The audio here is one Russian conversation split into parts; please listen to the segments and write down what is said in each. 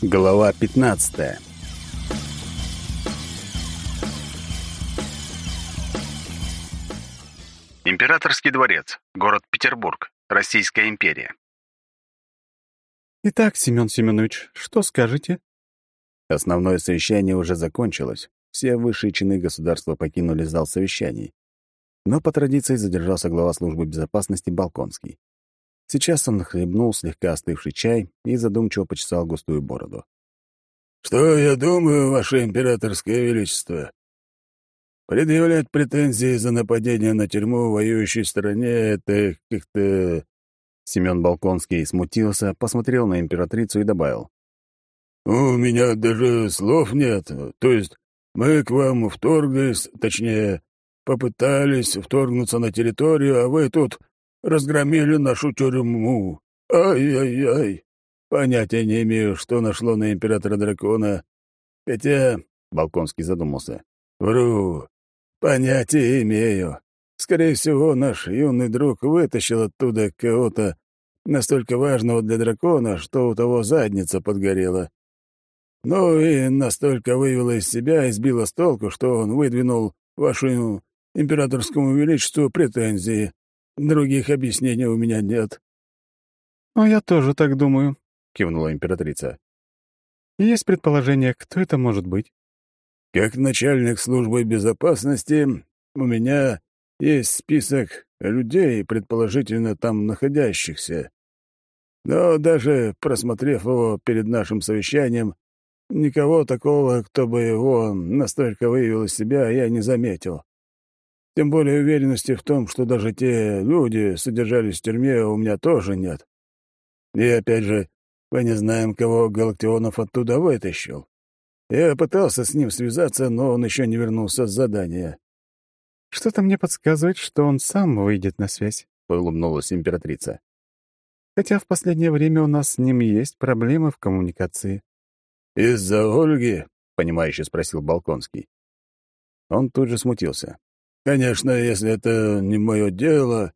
Глава 15. Императорский дворец, город Петербург, Российская империя. Итак, Семен Семенович, что скажете? Основное совещание уже закончилось. Все высшие чины государства покинули зал совещаний. Но по традиции задержался глава службы безопасности Балконский. Сейчас он хлебнул слегка остывший чай и задумчиво почесал густую бороду. «Что я думаю, Ваше Императорское Величество? Предъявлять претензии за нападение на тюрьму воюющей стороне — это как-то...» Семен Балконский смутился, посмотрел на императрицу и добавил. «У меня даже слов нет. То есть мы к вам вторглись, точнее, попытались вторгнуться на территорию, а вы тут разгромили нашу тюрьму. Ай-яй-яй. Понятия не имею, что нашло на императора дракона. Хотя, — Балконский задумался, — вру. Понятия имею. Скорее всего, наш юный друг вытащил оттуда кого-то настолько важного для дракона, что у того задница подгорела. Ну и настолько вывела из себя и сбила с толку, что он выдвинул вашему императорскому величеству претензии. Других объяснений у меня нет». «А я тоже так думаю», — кивнула императрица. «Есть предположение, кто это может быть?» «Как начальник службы безопасности у меня есть список людей, предположительно там находящихся. Но даже просмотрев его перед нашим совещанием, никого такого, кто бы его настолько выявил из себя, я не заметил. Тем более уверенности в том, что даже те люди содержались в тюрьме, у меня тоже нет. И опять же, мы не знаем, кого Галактионов оттуда вытащил. Я пытался с ним связаться, но он еще не вернулся с задания. «Что-то мне подсказывает, что он сам выйдет на связь», — улыбнулась императрица. «Хотя в последнее время у нас с ним есть проблемы в коммуникации». «Из-за Ольги?» — понимающе спросил Балконский. Он тут же смутился. Конечно, если это не мое дело...»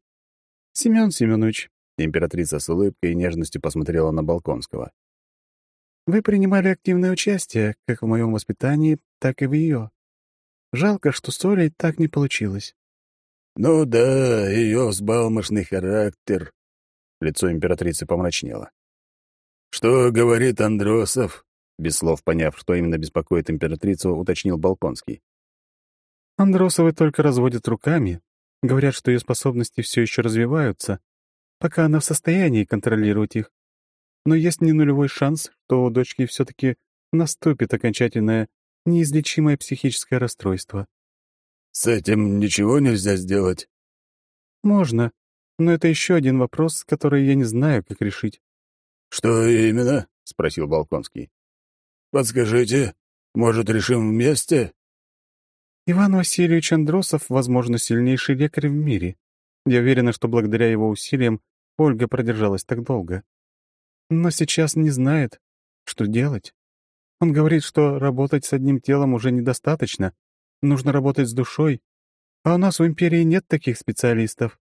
«Семен Семенович», — императрица с улыбкой и нежностью посмотрела на Балконского. «Вы принимали активное участие как в моем воспитании, так и в ее. Жалко, что с Олей так не получилось». «Ну да, ее взбалмошный характер». Лицо императрицы помрачнело. «Что говорит Андросов?» Без слов поняв, что именно беспокоит императрицу, уточнил Балконский. Андросовы только разводят руками, говорят, что ее способности все еще развиваются, пока она в состоянии контролировать их. Но есть не нулевой шанс, что у дочки все-таки наступит окончательное, неизлечимое психическое расстройство. С этим ничего нельзя сделать? Можно, но это еще один вопрос, который я не знаю, как решить. Что именно? — спросил Балконский. «Подскажите, может, решим вместе?» Иван Васильевич Андросов, возможно, сильнейший лекарь в мире. Я уверена, что благодаря его усилиям Ольга продержалась так долго. Но сейчас не знает, что делать. Он говорит, что работать с одним телом уже недостаточно, нужно работать с душой, а у нас в империи нет таких специалистов.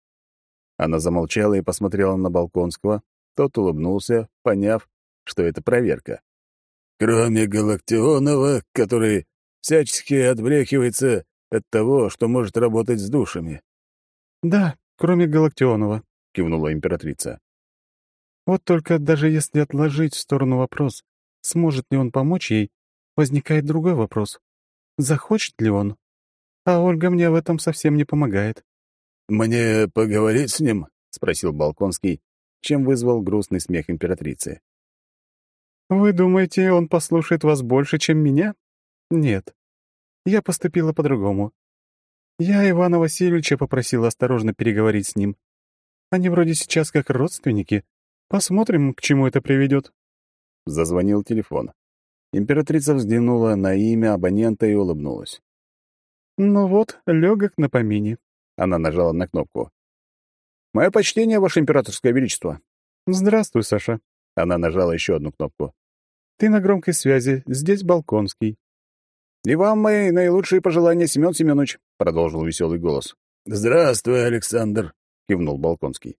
Она замолчала и посмотрела на Балконского. Тот улыбнулся, поняв, что это проверка. «Кроме Галактионова, который всячески отбрехивается от того, что может работать с душами. «Да, кроме Галактионова», — кивнула императрица. «Вот только даже если отложить в сторону вопрос, сможет ли он помочь ей, возникает другой вопрос. Захочет ли он? А Ольга мне в этом совсем не помогает». «Мне поговорить с ним?» — спросил Балконский, чем вызвал грустный смех императрицы. «Вы думаете, он послушает вас больше, чем меня?» Нет. Я поступила по-другому. Я Ивана Васильевича попросила осторожно переговорить с ним. Они вроде сейчас как родственники. Посмотрим, к чему это приведет. Зазвонил телефон. Императрица взглянула на имя абонента и улыбнулась. «Ну вот, легок на помине». Она нажала на кнопку. «Мое почтение, Ваше Императорское Величество». «Здравствуй, Саша». Она нажала еще одну кнопку. «Ты на громкой связи. Здесь Балконский». «И вам мои наилучшие пожелания, Семен Семенович», — продолжил веселый голос. «Здравствуй, Александр», — кивнул Балконский.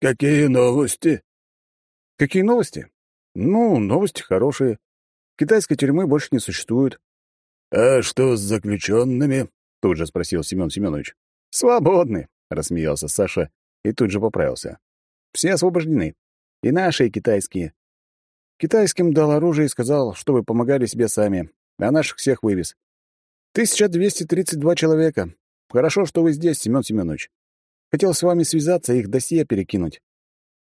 «Какие новости?» «Какие новости? Ну, новости хорошие. Китайской тюрьмы больше не существует. «А что с заключенными?» — тут же спросил Семен Семенович. «Свободны», — рассмеялся Саша и тут же поправился. «Все освобождены. И наши, и китайские. Китайским дал оружие и сказал, что вы помогали себе сами, а наших всех вывез. 1232 человека. Хорошо, что вы здесь, Семен Семенович. Хотел с вами связаться, их досье перекинуть.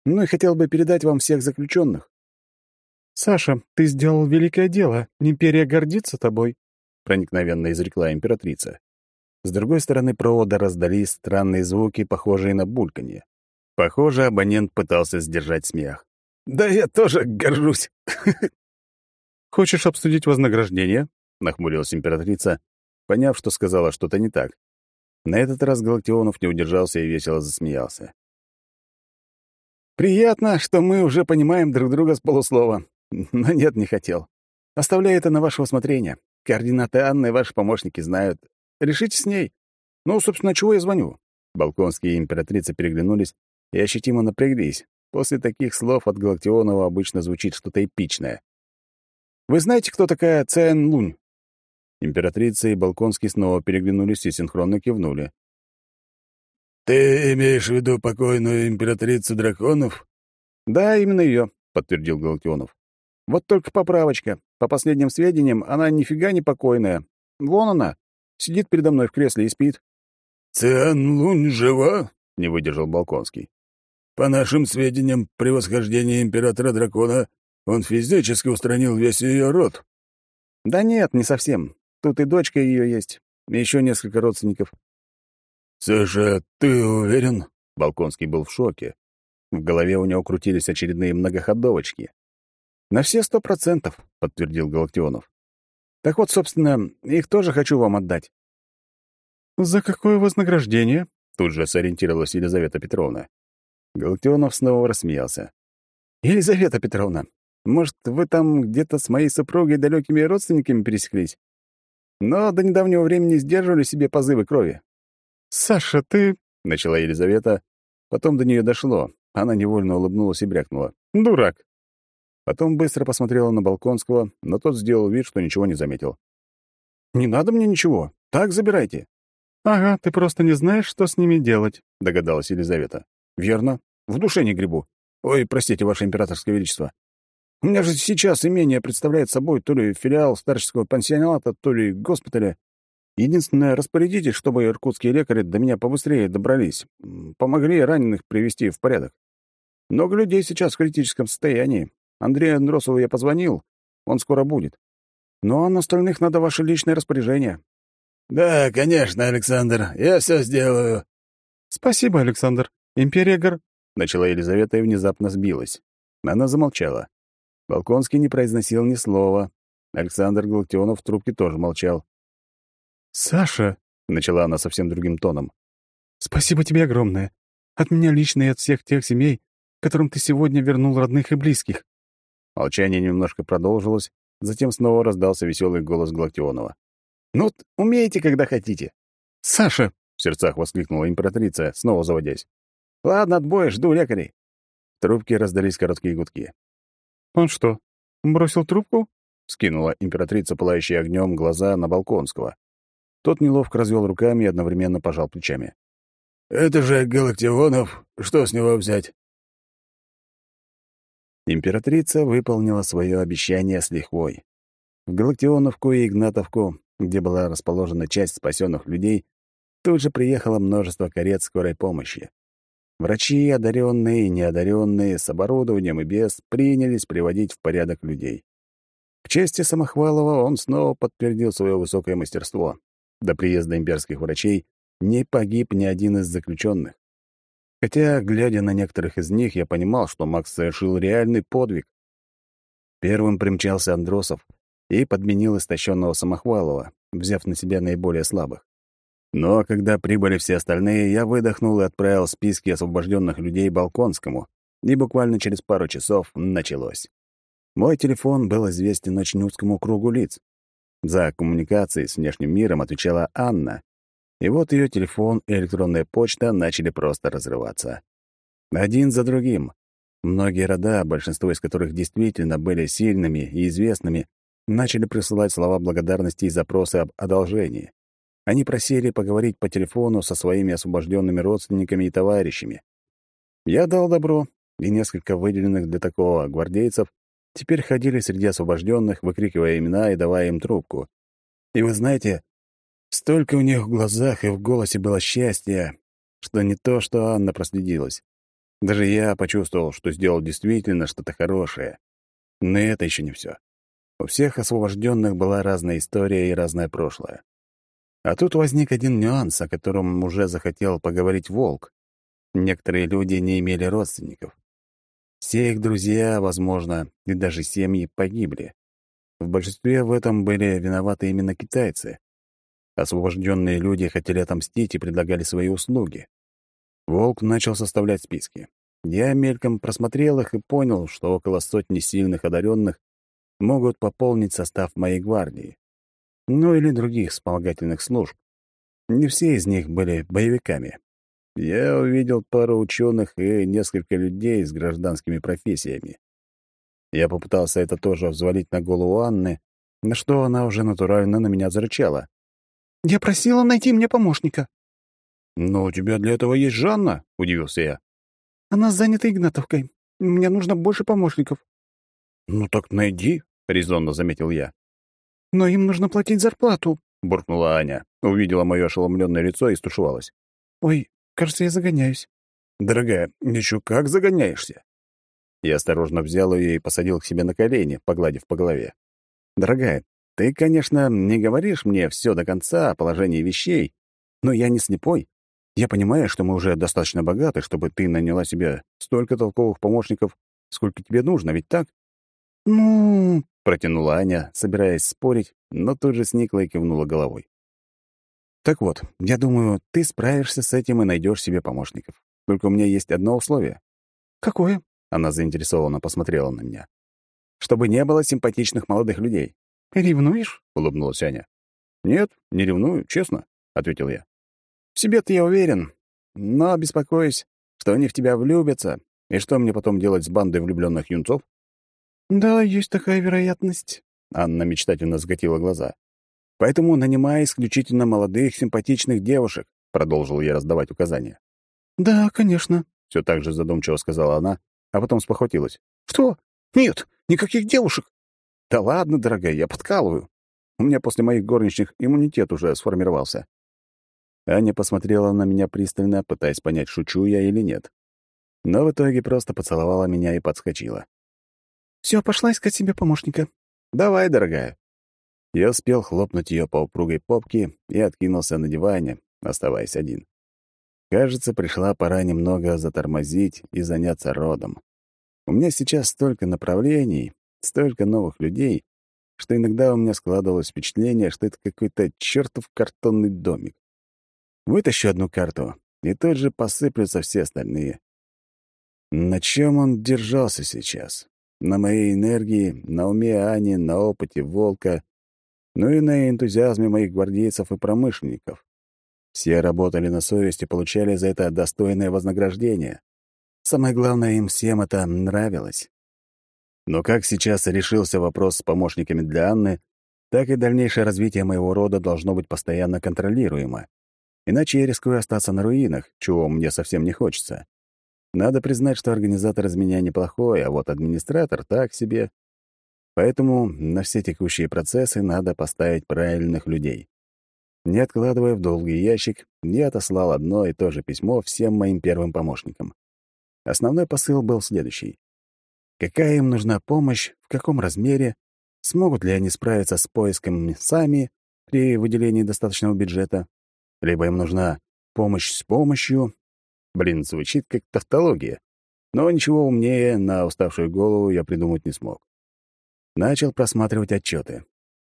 Ну и хотел бы передать вам всех заключенных. «Саша, ты сделал великое дело. Империя гордится тобой», — проникновенно изрекла императрица. С другой стороны провода раздались странные звуки, похожие на бульканье. Похоже, абонент пытался сдержать смех. «Да я тоже горжусь!» «Хочешь обсудить вознаграждение?» — нахмурилась императрица, поняв, что сказала что-то не так. На этот раз Галактионов не удержался и весело засмеялся. «Приятно, что мы уже понимаем друг друга с полуслова. Но нет, не хотел. Оставляю это на ваше усмотрение. Координаты Анны ваши помощники знают. Решите с ней. Ну, собственно, чего я звоню?» Балконские и императрица переглянулись и ощутимо напряглись. После таких слов от Галактионова обычно звучит что-то эпичное. «Вы знаете, кто такая Цэн Лунь?» Императрица и Балконский снова переглянулись и синхронно кивнули. «Ты имеешь в виду покойную императрицу драконов?» «Да, именно ее», — подтвердил Галактионов. «Вот только поправочка. По последним сведениям, она нифига не покойная. Вон она, сидит передо мной в кресле и спит». «Циан Лунь жива?» — не выдержал Балконский. «По нашим сведениям, при восхождении императора-дракона он физически устранил весь ее род». «Да нет, не совсем. Тут и дочка ее есть, и еще несколько родственников». «Саша, ты уверен?» Балконский был в шоке. В голове у него крутились очередные многоходовочки. «На все сто процентов», — подтвердил Галактионов. «Так вот, собственно, их тоже хочу вам отдать». «За какое вознаграждение?» — тут же сориентировалась Елизавета Петровна. Галактионов снова рассмеялся. «Елизавета Петровна, может, вы там где-то с моей супругой далекими родственниками пересеклись? Но до недавнего времени сдерживали себе позывы крови». «Саша, ты...» — начала Елизавета. Потом до нее дошло. Она невольно улыбнулась и брякнула. «Дурак!» Потом быстро посмотрела на Балконского, но тот сделал вид, что ничего не заметил. «Не надо мне ничего. Так забирайте». «Ага, ты просто не знаешь, что с ними делать», — догадалась Елизавета. «Верно. В душе не грибу. Ой, простите, Ваше Императорское Величество. У меня же сейчас имение представляет собой то ли филиал старческого пансионата, то ли госпиталя. Единственное, распорядитесь, чтобы иркутские лекари до меня побыстрее добрались. Помогли раненых привести в порядок. Много людей сейчас в критическом состоянии. Андрею Андросову я позвонил. Он скоро будет. Ну а на остальных надо ваше личное распоряжение. «Да, конечно, Александр. Я все сделаю». «Спасибо, Александр. Империя гор...» Начала Елизавета и внезапно сбилась. Она замолчала. Балконский не произносил ни слова. Александр Галактионов в трубке тоже молчал. «Саша», — начала она совсем другим тоном, — «спасибо тебе огромное. От меня лично и от всех тех семей, которым ты сегодня вернул родных и близких». Молчание немножко продолжилось, затем снова раздался веселый голос Галактионова. «Ну, умеете, когда хотите». «Саша!» — в сердцах воскликнула императрица, снова заводясь. «Ладно, отбой, жду лекарей». В трубке раздались короткие гудки. «Он что, бросил трубку?» — скинула императрица, пылающая огнем, глаза на Балконского. Тот неловко развел руками и одновременно пожал плечами. «Это же Галактионов. Что с него взять?» Императрица выполнила свое обещание с лихвой. В Галактионовку и Игнатовку, где была расположена часть спасенных людей, тут же приехало множество карет скорой помощи. Врачи, одаренные и неодаренные, с оборудованием и без, принялись приводить в порядок людей. К чести Самохвалова он снова подтвердил свое высокое мастерство. До приезда имперских врачей не погиб ни один из заключенных. Хотя, глядя на некоторых из них, я понимал, что Макс совершил реальный подвиг. Первым примчался Андросов и подменил истощенного Самохвалова, взяв на себя наиболее слабых. Но когда прибыли все остальные, я выдохнул и отправил списки освобожденных людей Балконскому, и буквально через пару часов началось. Мой телефон был известен очень узкому кругу лиц. За коммуникации с внешним миром отвечала Анна. И вот ее телефон и электронная почта начали просто разрываться. Один за другим. Многие рода, большинство из которых действительно были сильными и известными, начали присылать слова благодарности и запросы об одолжении. Они просили поговорить по телефону со своими освобожденными родственниками и товарищами. Я дал добро, и несколько выделенных для такого гвардейцев теперь ходили среди освобожденных, выкрикивая имена и давая им трубку. И вы знаете, столько у них в глазах и в голосе было счастья, что не то, что Анна проследилась. Даже я почувствовал, что сделал действительно что-то хорошее. Но это еще не все. У всех освобожденных была разная история и разное прошлое. А тут возник один нюанс, о котором уже захотел поговорить Волк. Некоторые люди не имели родственников. Все их друзья, возможно, и даже семьи погибли. В большинстве в этом были виноваты именно китайцы. Освобожденные люди хотели отомстить и предлагали свои услуги. Волк начал составлять списки. Я мельком просмотрел их и понял, что около сотни сильных одаренных могут пополнить состав моей гвардии. Ну или других вспомогательных служб. Не все из них были боевиками. Я увидел пару ученых и несколько людей с гражданскими профессиями. Я попытался это тоже взвалить на голову Анны, на что она уже натурально на меня зарычала. «Я просила найти мне помощника». «Но у тебя для этого есть Жанна?» — удивился я. «Она занята Игнатовкой. Мне нужно больше помощников». «Ну так найди», — резонно заметил я. «Но им нужно платить зарплату», — буркнула Аня. Увидела мое ошеломленное лицо и стушевалась. «Ой, кажется, я загоняюсь». «Дорогая, еще как загоняешься?» Я осторожно взял ее и посадил к себе на колени, погладив по голове. «Дорогая, ты, конечно, не говоришь мне все до конца о положении вещей, но я не слепой. Я понимаю, что мы уже достаточно богаты, чтобы ты наняла себе столько толковых помощников, сколько тебе нужно, ведь так?» «Ну...» — протянула Аня, собираясь спорить, но тут же сникла и кивнула головой. «Так вот, я думаю, ты справишься с этим и найдешь себе помощников. Только у меня есть одно условие». «Какое?» Она заинтересованно посмотрела на меня. «Чтобы не было симпатичных молодых людей». «Ревнуешь?» — улыбнулась Аня. «Нет, не ревную, честно», — ответил я. «В себе-то я уверен, но беспокоюсь, что они в тебя влюбятся, и что мне потом делать с бандой влюбленных юнцов?» «Да, есть такая вероятность», — Анна мечтательно закатила глаза. «Поэтому нанимай исключительно молодых, симпатичных девушек», — продолжил я раздавать указания. «Да, конечно», — все так же задумчиво сказала она, а потом спохватилась. «Что? Нет, никаких девушек!» «Да ладно, дорогая, я подкалываю. У меня после моих горничных иммунитет уже сформировался». Аня посмотрела на меня пристально, пытаясь понять, шучу я или нет. Но в итоге просто поцеловала меня и подскочила. «Все, пошла искать себе помощника». «Давай, дорогая». Я успел хлопнуть ее по упругой попке и откинулся на диване, оставаясь один. Кажется, пришла пора немного затормозить и заняться родом. У меня сейчас столько направлений, столько новых людей, что иногда у меня складывалось впечатление, что это какой-то чертов картонный домик. Вытащу одну карту, и тут же посыплются все остальные. На чем он держался сейчас? На моей энергии, на уме Ани, на опыте Волка, ну и на энтузиазме моих гвардейцев и промышленников. Все работали на совесть и получали за это достойное вознаграждение. Самое главное, им всем это нравилось. Но как сейчас решился вопрос с помощниками для Анны, так и дальнейшее развитие моего рода должно быть постоянно контролируемо. Иначе я рискую остаться на руинах, чего мне совсем не хочется. Надо признать, что организатор из меня неплохой, а вот администратор так себе. Поэтому на все текущие процессы надо поставить правильных людей. Не откладывая в долгий ящик, я отослал одно и то же письмо всем моим первым помощникам. Основной посыл был следующий. Какая им нужна помощь, в каком размере, смогут ли они справиться с поиском сами при выделении достаточного бюджета, либо им нужна помощь с помощью. Блин, звучит как тавтология. Но ничего умнее на уставшую голову я придумать не смог. Начал просматривать отчеты.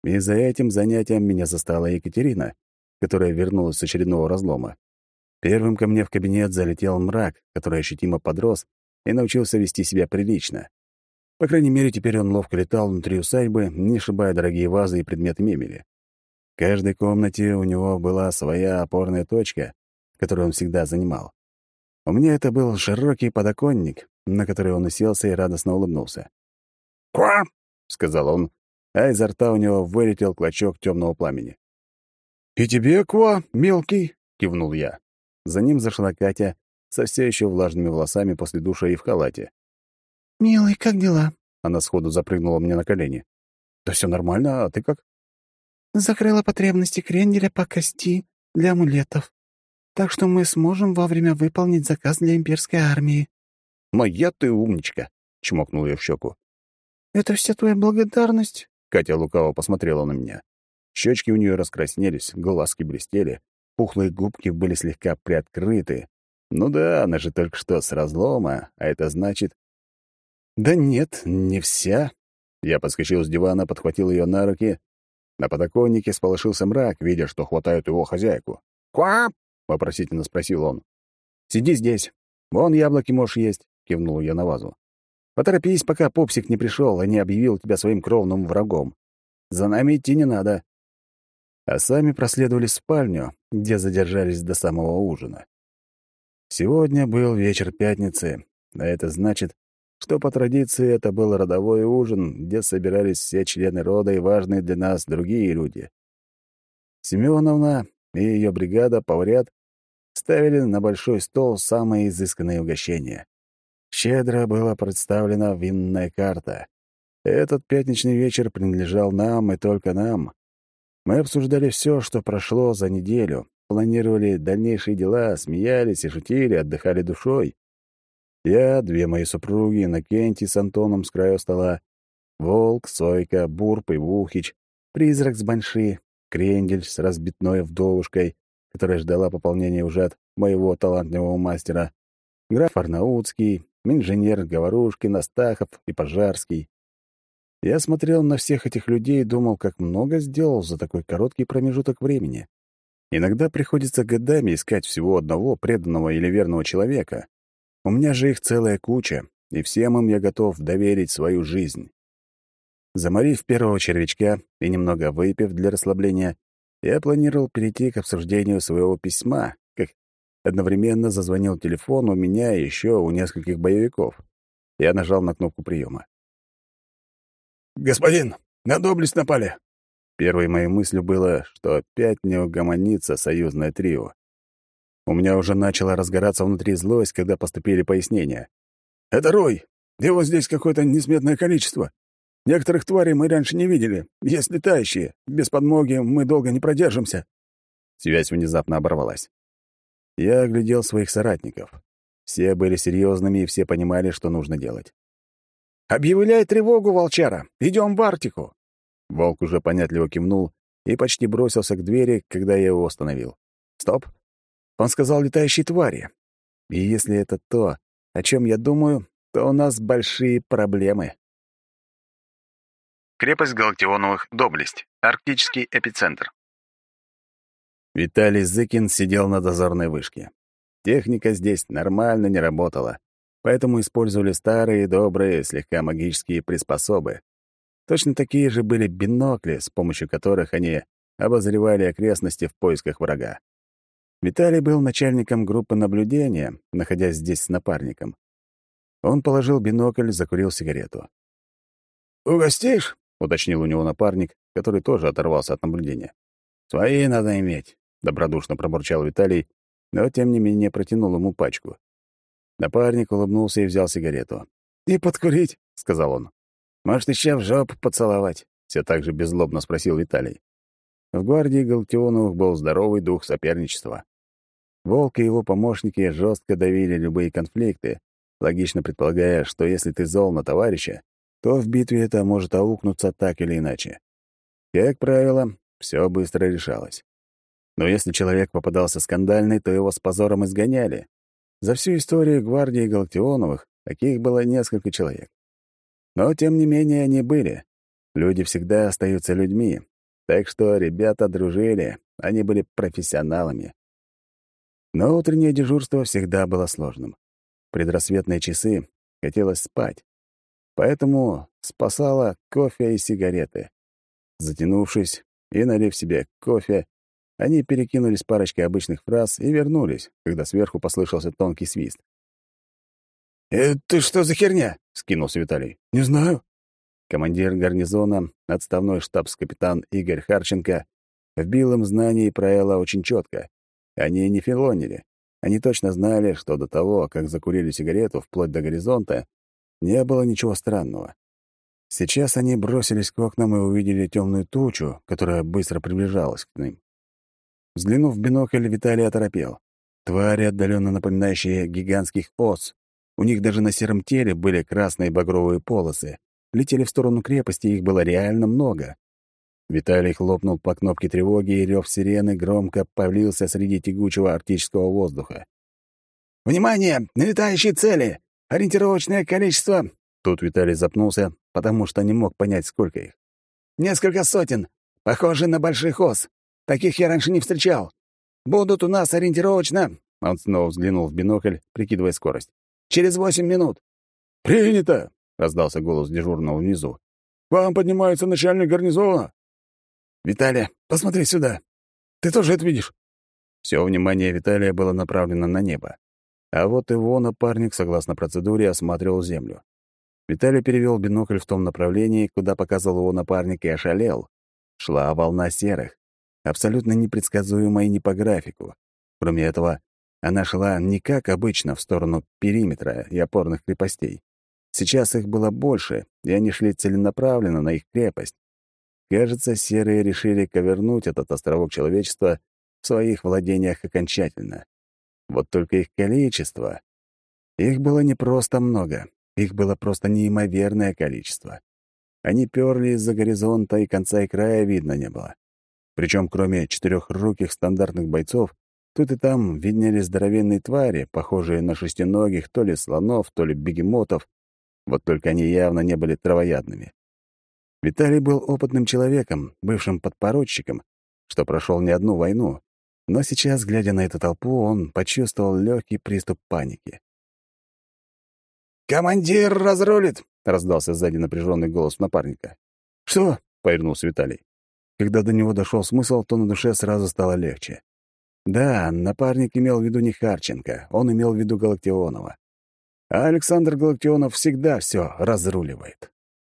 И за этим занятием меня застала Екатерина, которая вернулась с очередного разлома. Первым ко мне в кабинет залетел мрак, который ощутимо подрос и научился вести себя прилично. По крайней мере, теперь он ловко летал внутри усадьбы, не шибая дорогие вазы и предметы мебели. В каждой комнате у него была своя опорная точка, которую он всегда занимал. У меня это был широкий подоконник, на который он уселся и радостно улыбнулся. «Ква!» — сказал он, а изо рта у него вылетел клочок темного пламени. «И тебе, Ква, мелкий!» — кивнул я. За ним зашла Катя со все еще влажными волосами после душа и в халате. «Милый, как дела?» Она сходу запрыгнула мне на колени. «Да все нормально, а ты как?» «Закрыла потребности кренделя по кости для амулетов. Так что мы сможем вовремя выполнить заказ для имперской армии». «Моя ты умничка!» — чмокнул я в щеку. «Это вся твоя благодарность?» Катя лукаво посмотрела на меня. Щечки у нее раскраснелись, глазки блестели, пухлые губки были слегка приоткрыты. Ну да, она же только что с разлома, а это значит... Да нет, не вся. Я подскочил с дивана, подхватил ее на руки. На подоконнике сполошился мрак, видя, что хватают его хозяйку. «Квап!» — вопросительно спросил он. «Сиди здесь. Вон яблоки можешь есть», — кивнул я на вазу. «Поторопись, пока пупсик не пришел и не объявил тебя своим кровным врагом. За нами идти не надо а сами проследовали в спальню, где задержались до самого ужина. Сегодня был вечер пятницы, а это значит, что по традиции это был родовой ужин, где собирались все члены рода и важные для нас другие люди. Семеновна и ее бригада поварят ставили на большой стол самые изысканные угощения. Щедро была представлена винная карта. Этот пятничный вечер принадлежал нам и только нам. Мы обсуждали все, что прошло за неделю, планировали дальнейшие дела, смеялись и шутили, отдыхали душой. Я, две мои супруги, Накенти с Антоном с краю стола, Волк, Сойка, Бурп и Вухич, Призрак с Банши, Крендель с разбитной вдовушкой, которая ждала пополнения уже от моего талантливого мастера, граф Арнаутский, инженер Говорушкин, Астахов и Пожарский. Я смотрел на всех этих людей и думал, как много сделал за такой короткий промежуток времени. Иногда приходится годами искать всего одного преданного или верного человека. У меня же их целая куча, и всем им я готов доверить свою жизнь. Заморив первого червячка и немного выпив для расслабления, я планировал перейти к обсуждению своего письма, как одновременно зазвонил телефон у меня и еще у нескольких боевиков. Я нажал на кнопку приема. «Господин, на доблесть напали!» Первой моей мыслью было, что опять не угомонится союзное трио. У меня уже начала разгораться внутри злость, когда поступили пояснения. «Это Рой. Его здесь какое-то несметное количество. Некоторых тварей мы раньше не видели. Есть летающие. Без подмоги мы долго не продержимся». Связь внезапно оборвалась. Я оглядел своих соратников. Все были серьезными и все понимали, что нужно делать. «Объявляй тревогу, волчара! Идем в Арктику!» Волк уже понятливо кивнул и почти бросился к двери, когда я его остановил. «Стоп!» Он сказал летающие твари. И если это то, о чем я думаю, то у нас большие проблемы. Крепость Галактионовых, Доблесть, арктический эпицентр. Виталий Зыкин сидел на дозорной вышке. Техника здесь нормально не работала, поэтому использовали старые, добрые, слегка магические приспособы. Точно такие же были бинокли, с помощью которых они обозревали окрестности в поисках врага. Виталий был начальником группы наблюдения, находясь здесь с напарником. Он положил бинокль, закурил сигарету. «Угостишь?» — уточнил у него напарник, который тоже оторвался от наблюдения. «Свои надо иметь», — добродушно пробурчал Виталий, но тем не менее протянул ему пачку. Напарник улыбнулся и взял сигарету. «И подкурить», — сказал он. «Может, еще в жопу поцеловать?» — все так же беззлобно спросил Виталий. В гвардии Галактионовых был здоровый дух соперничества. Волк и его помощники жестко давили любые конфликты, логично предполагая, что если ты зол на товарища, то в битве это может аукнуться так или иначе. Как правило, все быстро решалось. Но если человек попадался скандальный, то его с позором изгоняли, за всю историю гвардии Галактионовых таких было несколько человек. Но, тем не менее, они были. Люди всегда остаются людьми. Так что ребята дружили, они были профессионалами. Но утреннее дежурство всегда было сложным. Предрассветные часы хотелось спать. Поэтому спасала кофе и сигареты. Затянувшись и налив себе кофе, они перекинулись парочкой обычных фраз и вернулись, когда сверху послышался тонкий свист. «Это что за херня?» — скинулся Виталий. «Не знаю». Командир гарнизона, отставной штабс-капитан Игорь Харченко, вбил им знания про очень четко. Они не филонили. Они точно знали, что до того, как закурили сигарету вплоть до горизонта, не было ничего странного. Сейчас они бросились к окнам и увидели темную тучу, которая быстро приближалась к ним. Взглянув в бинокль, Виталий оторопел. Твари, отдаленно напоминающие гигантских ос. У них даже на сером теле были красные багровые полосы. Летели в сторону крепости, их было реально много. Виталий хлопнул по кнопке тревоги, и рев сирены громко повлился среди тягучего арктического воздуха. «Внимание! Налетающие цели! Ориентировочное количество...» Тут Виталий запнулся, потому что не мог понять, сколько их. «Несколько сотен. Похожи на больших ос. Таких я раньше не встречал. Будут у нас ориентировочно...» Он снова взглянул в бинокль, прикидывая скорость. «Через восемь минут». «Принято!» — раздался голос дежурного внизу. «К вам поднимается начальник гарнизона». «Виталия, посмотри сюда. Ты тоже это видишь?» Все внимание Виталия было направлено на небо. А вот его напарник, согласно процедуре, осматривал землю. Виталий перевел бинокль в том направлении, куда показывал его напарник, и ошалел. Шла волна серых, абсолютно непредсказуемая не по графику. Кроме этого, она шла не как обычно в сторону периметра и опорных крепостей. Сейчас их было больше, и они шли целенаправленно на их крепость. Кажется, серые решили ковернуть этот островок человечества в своих владениях окончательно. Вот только их количество... Их было не просто много, их было просто неимоверное количество. Они перли из-за горизонта, и конца и края видно не было. Причем, кроме четырехруких стандартных бойцов, тут и там виднелись здоровенные твари, похожие на шестиногих то ли слонов, то ли бегемотов. Вот только они явно не были травоядными. Виталий был опытным человеком, бывшим подпоручиком, что прошел не одну войну, но сейчас, глядя на эту толпу, он почувствовал легкий приступ паники. «Командир разрулит!» — раздался сзади напряженный голос напарника. «Что?» — повернулся Виталий. Когда до него дошел смысл, то на душе сразу стало легче. Да, напарник имел в виду не Харченко, он имел в виду Галактионова. А Александр Галактионов всегда все разруливает.